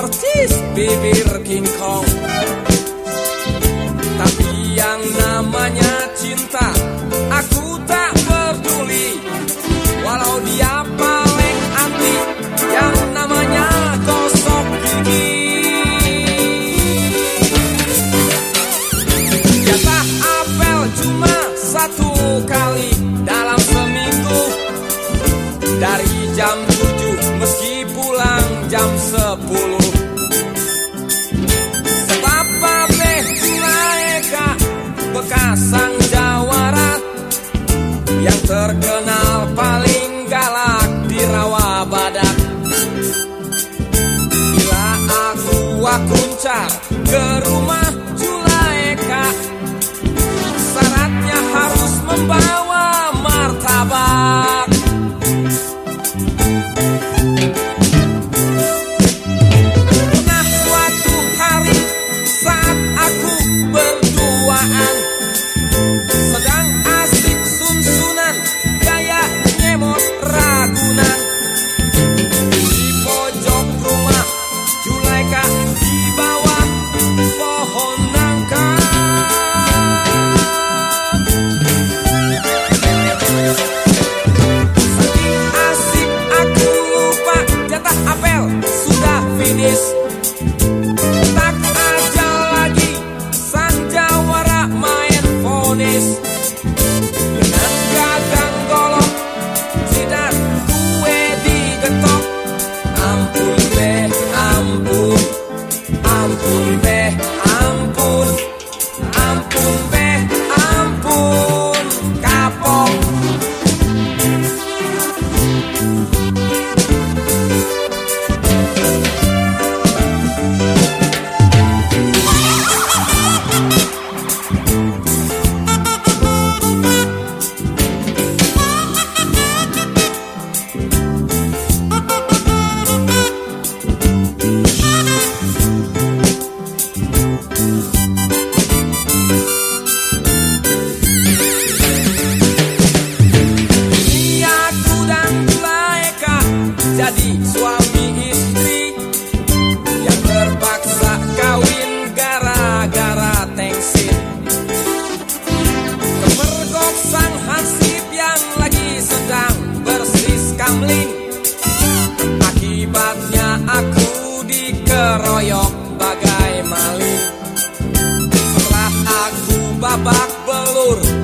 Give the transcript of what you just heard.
persis bibir King Kong. Tapi yang namanya cinta Aku tak peduli. Walau dia paling anti Yang namanya gosok gigi. Jatah apel cuma satu kali. Kuncar ke rumah Julaika. Syaratnya harus membawa dikeroyok bagai maling. Setelah aku babak belur